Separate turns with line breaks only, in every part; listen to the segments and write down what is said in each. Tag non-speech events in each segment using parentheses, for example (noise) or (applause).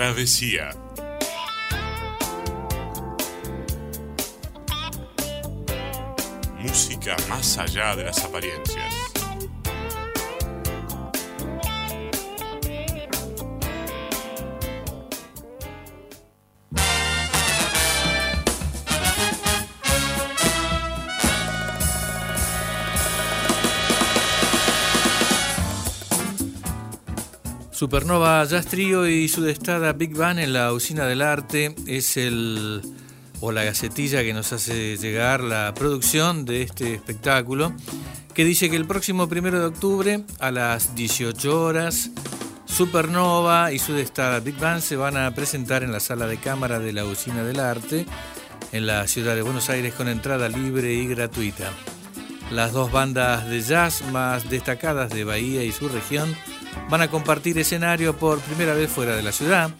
Travesía. Música más allá de las apariencias.
Supernova Jazz Trio y su destada Big Bang en la Usina del Arte es el o la gacetilla que nos hace llegar la producción de este espectáculo que dice que el próximo primero de octubre a las 18 horas Supernova y su destada Big Bang se van a presentar en la sala de cámara de la Usina del Arte en la ciudad de Buenos Aires con entrada libre y gratuita. Las dos bandas de jazz más destacadas de Bahía y su región van a compartir escenario por primera vez fuera de la ciudad,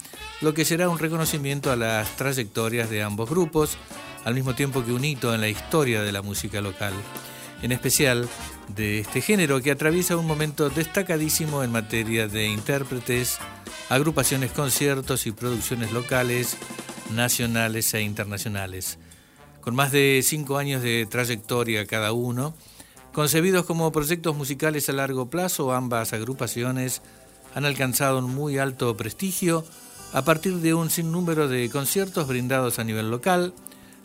lo que será un reconocimiento a las trayectorias de ambos grupos, al mismo tiempo que un hito en la historia de la música local, en especial de este género que atraviesa un momento destacadísimo en materia de intérpretes, agrupaciones, conciertos y producciones locales, nacionales e internacionales. Con más de cinco años de trayectoria cada uno, Concebidos como proyectos musicales a largo plazo, ambas agrupaciones han alcanzado un muy alto prestigio a partir de un sinnúmero de conciertos brindados a nivel local,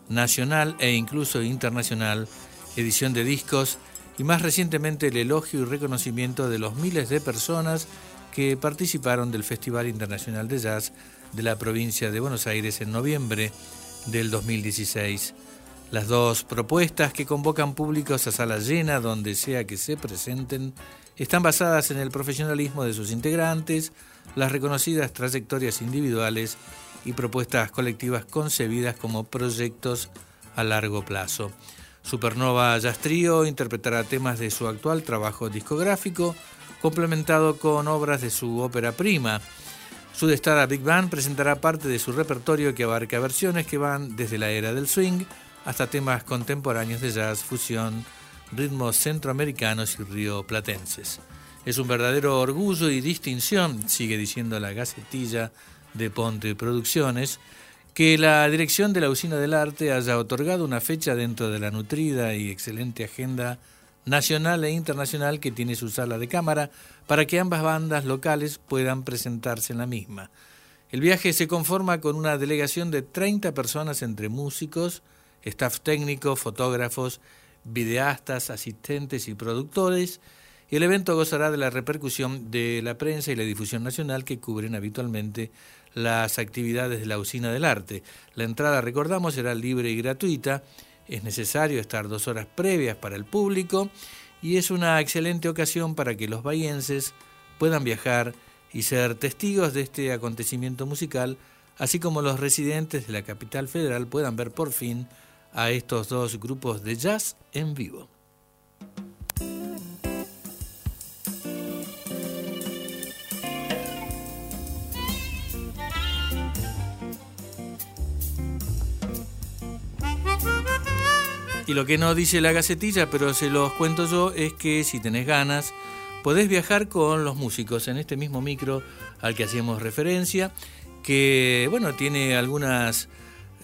nacional e incluso internacional, edición de discos y más recientemente el elogio y reconocimiento de los miles de personas que participaron del Festival Internacional de Jazz de la provincia de Buenos Aires en noviembre del 2016. Las dos propuestas que convocan públicos a sala llena donde sea que se presenten están basadas en el profesionalismo de sus integrantes, las reconocidas trayectorias individuales y propuestas colectivas concebidas como proyectos a largo plazo. Supernova Jazz Trio interpretará temas de su actual trabajo discográfico, complementado con obras de su ópera prima. Su destada Big Band presentará parte de su repertorio que abarca versiones que van desde la era del swing hasta temas contemporáneos de jazz, fusión, ritmos centroamericanos y rioplatenses. Es un verdadero orgullo y distinción, sigue diciendo la Gacetilla de Ponte Producciones, que la dirección de la Usina del Arte haya otorgado una fecha dentro de la nutrida y excelente agenda nacional e internacional que tiene su sala de cámara para que ambas bandas locales puedan presentarse en la misma. El viaje se conforma con una delegación de 30 personas entre músicos, staff técnico, fotógrafos, videastas, asistentes y productores. Y el evento gozará de la repercusión de la prensa y la difusión nacional que cubren habitualmente las actividades de la usina del arte. La entrada, recordamos, será libre y gratuita. Es necesario estar dos horas previas para el público y es una excelente ocasión para que los bahienses puedan viajar y ser testigos de este acontecimiento musical, así como los residentes de la capital federal puedan ver por fin a estos dos grupos de jazz en vivo. Y lo que no dice la gacetilla, pero se los cuento yo, es que si tenés ganas, podés viajar con los músicos en este mismo micro al que hacíamos referencia, que bueno, tiene algunas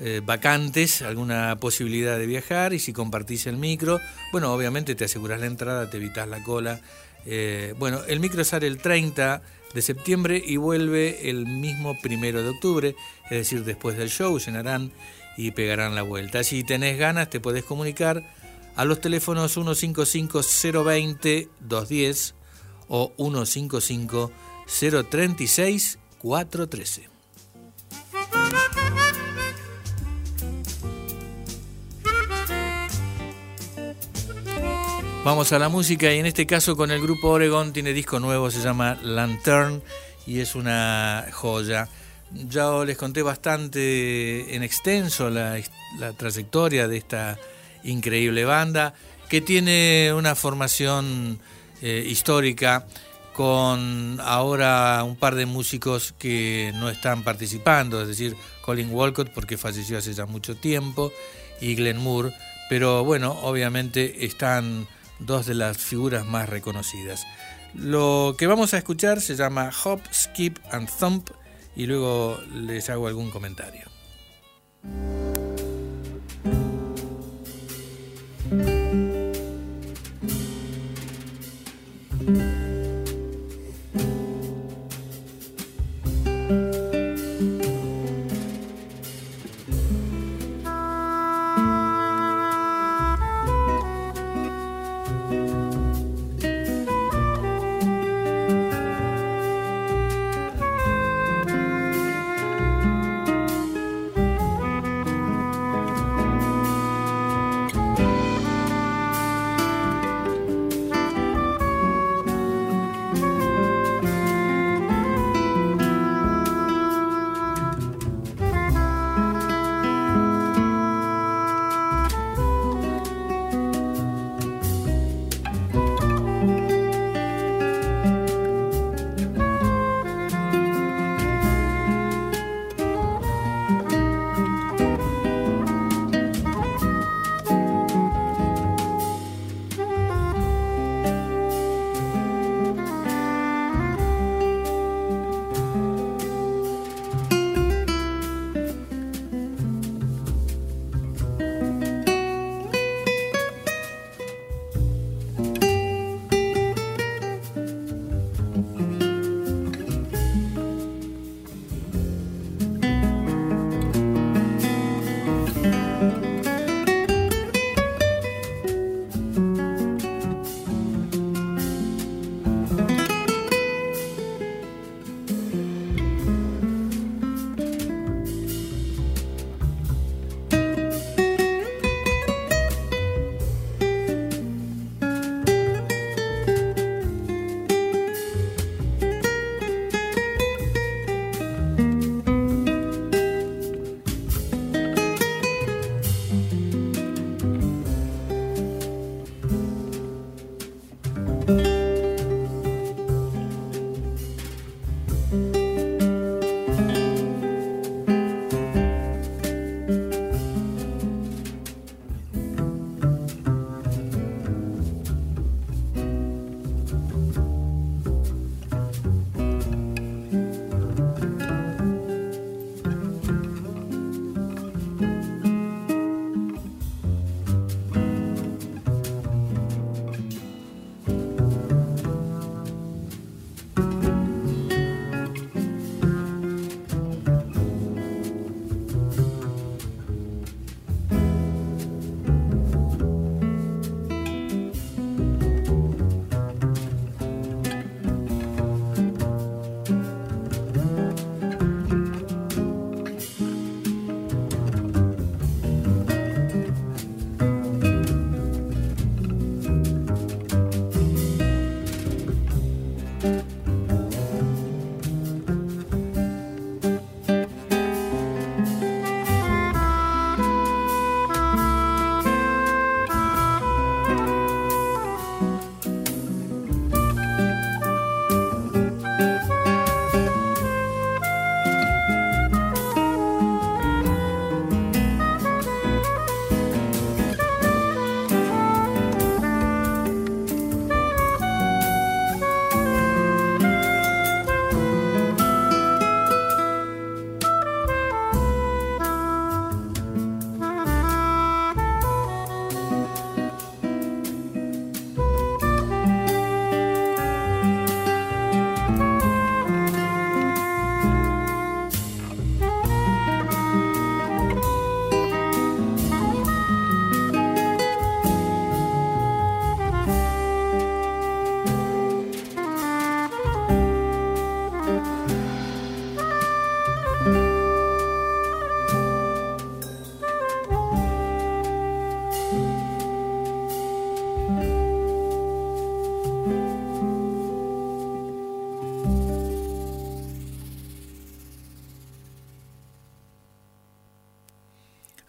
eh, vacantes, alguna posibilidad de viajar y si compartís el micro, bueno, obviamente te aseguras la entrada, te evitas la cola. Eh, bueno, el micro sale el 30 de septiembre y vuelve el mismo primero de octubre, es decir, después del show llenarán y pegarán la vuelta. Si tenés ganas, te podés comunicar a los teléfonos 155-020-210 o 155-036-413. Vamos a la música y en este caso con el grupo Oregon tiene disco nuevo, se llama Lantern y es una joya. Ya les conté bastante en extenso la, trayectoria de esta increíble banda que tiene una formación eh, histórica con ahora un par de músicos que no están participando, es decir, Colin Walcott porque falleció hace ya mucho tiempo y Glenn Moore, pero bueno, obviamente están dos de las figuras más reconocidas. Lo que vamos a escuchar se llama Hop, Skip and Thump y luego les hago algún comentario.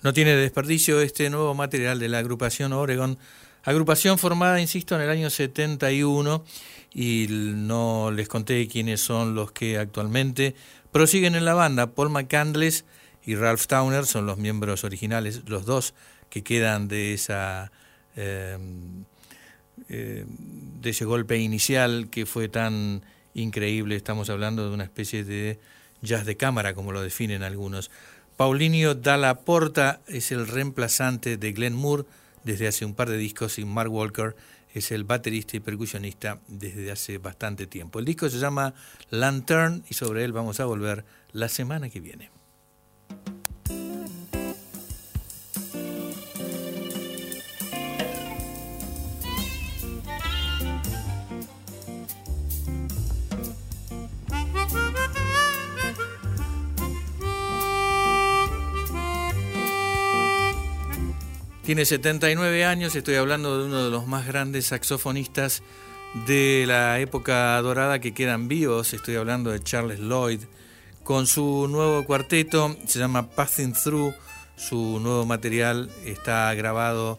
No tiene desperdicio este nuevo material de la agrupación Oregon, agrupación formada, insisto, en el año 71 y no les conté quiénes son los que actualmente prosiguen en la banda. Paul McCandless y Ralph Towner son los miembros originales, los dos que quedan de esa em, eh, de ese golpe inicial que fue tan increíble. Estamos hablando de una especie de jazz de cámara, como lo definen algunos. Paulinho Dalla Porta es el reemplazante de Glenn Moore desde hace un par de discos y Mark Walker es el baterista y percusionista desde hace bastante tiempo. El disco se llama Lantern y sobre él vamos a volver la semana que viene. Tiene 79 años, estoy hablando de uno de los más grandes saxofonistas de la época dorada que quedan vivos, estoy hablando de Charles Lloyd, con su nuevo cuarteto, se llama Passing Through, su nuevo material está grabado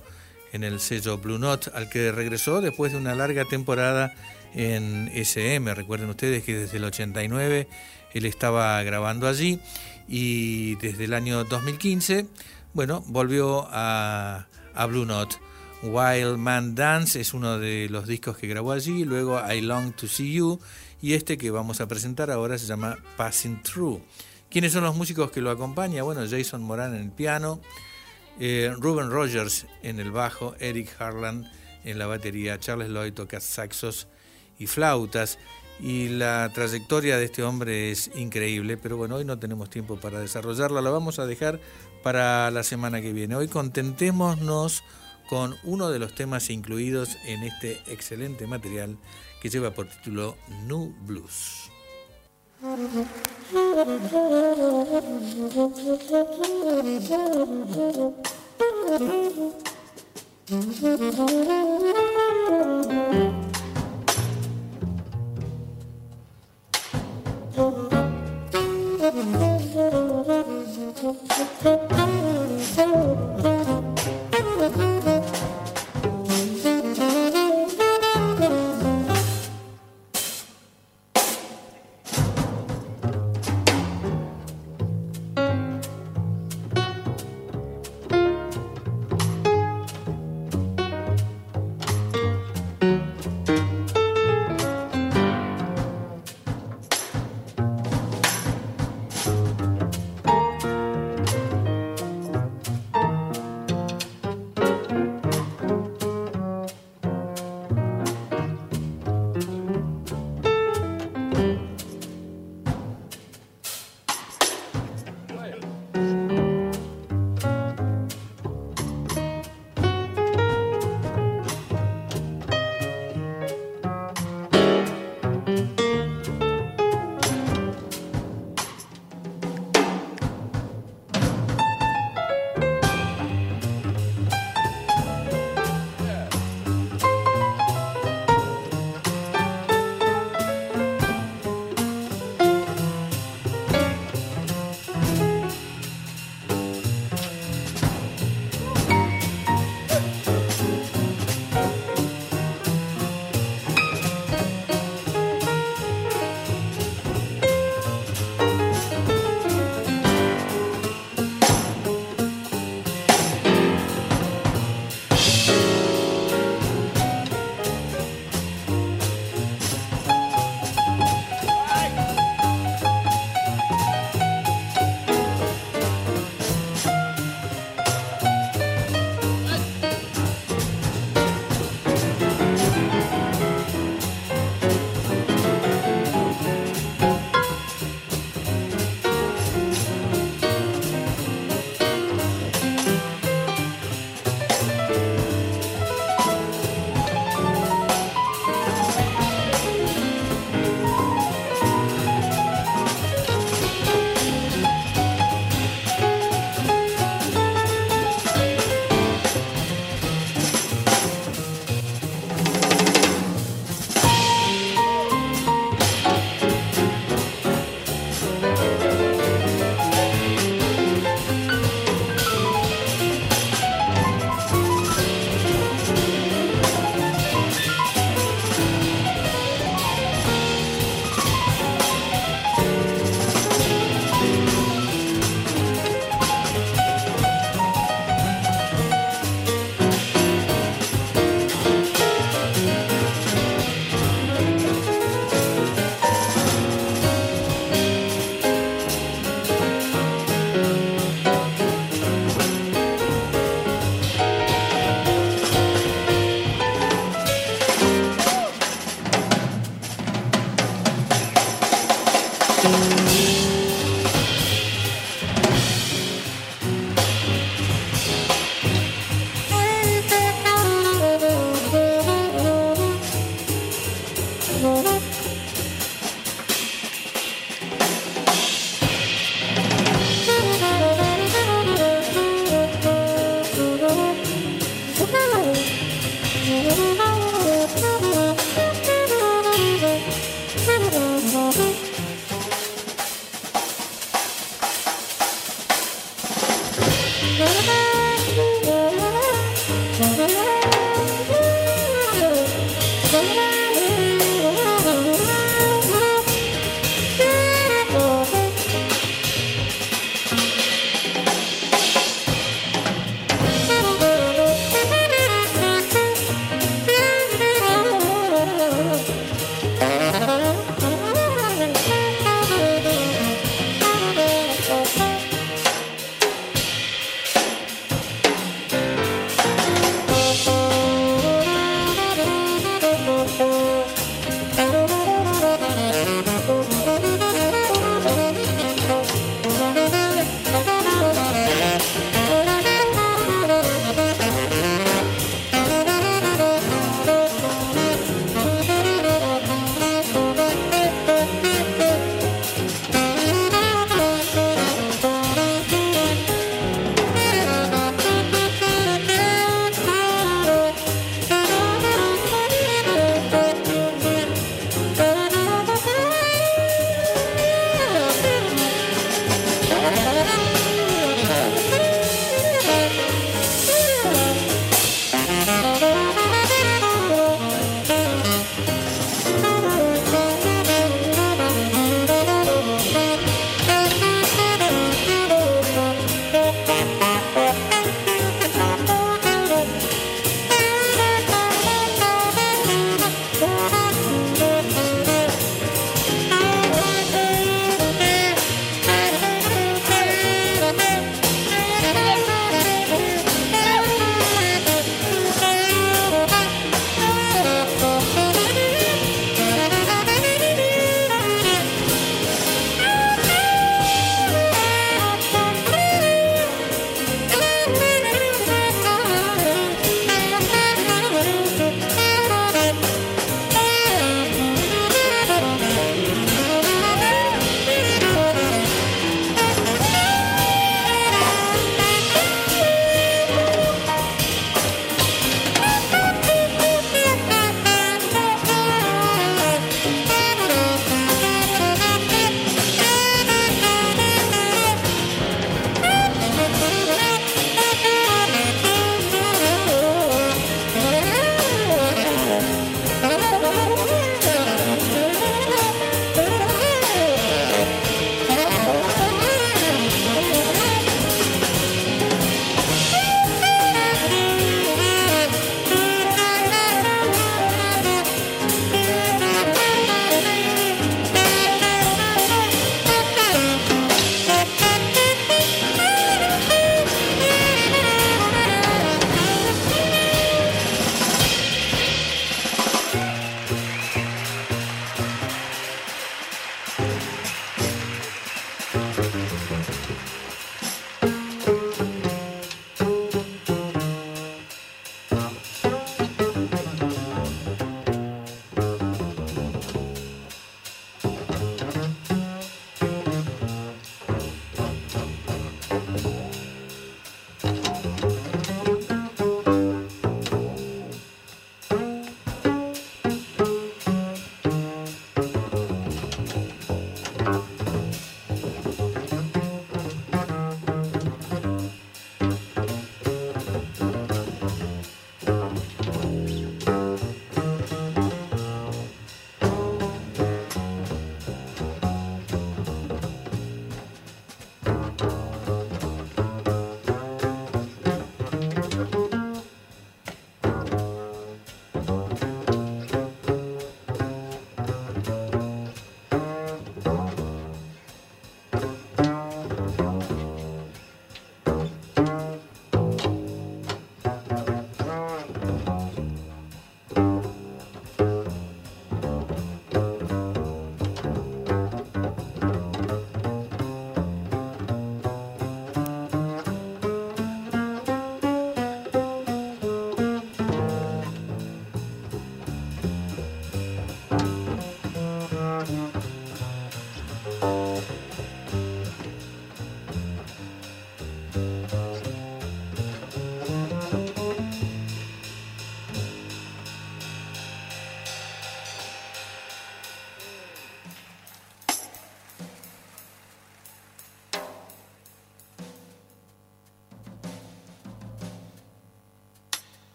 en el sello Blue Note, al que regresó después de una larga temporada en SM. Recuerden ustedes que desde el 89 él estaba grabando allí y desde el año 2015 bueno, volvió a, Blue Note. Wild Man Dance es uno de los discos que grabó allí, luego I Long to See You y este que vamos a presentar ahora se llama Passing Through. ¿Quiénes son los músicos que lo acompañan? Bueno, Jason Moran en el piano, eh, Ruben Rogers en el bajo, Eric Harland en la batería, Charles Lloyd toca saxos y flautas y la trayectoria de este hombre es increíble, pero bueno, hoy no tenemos tiempo para desarrollarla, la vamos a dejar para la semana que viene. Hoy contentémonos con uno de los temas incluidos en este excelente material que lleva por título New Blues. (laughs)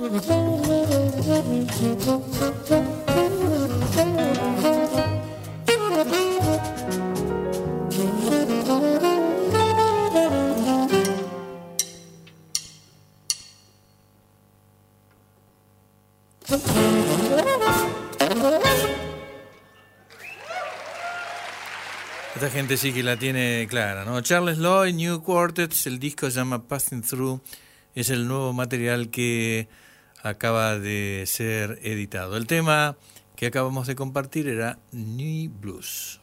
Esta gente sí que la tiene clara, ¿no? Charles Lloyd, New Quartets, el disco se llama Passing Through, es el nuevo material que acaba de ser editado. El tema que acabamos de compartir era New Blues.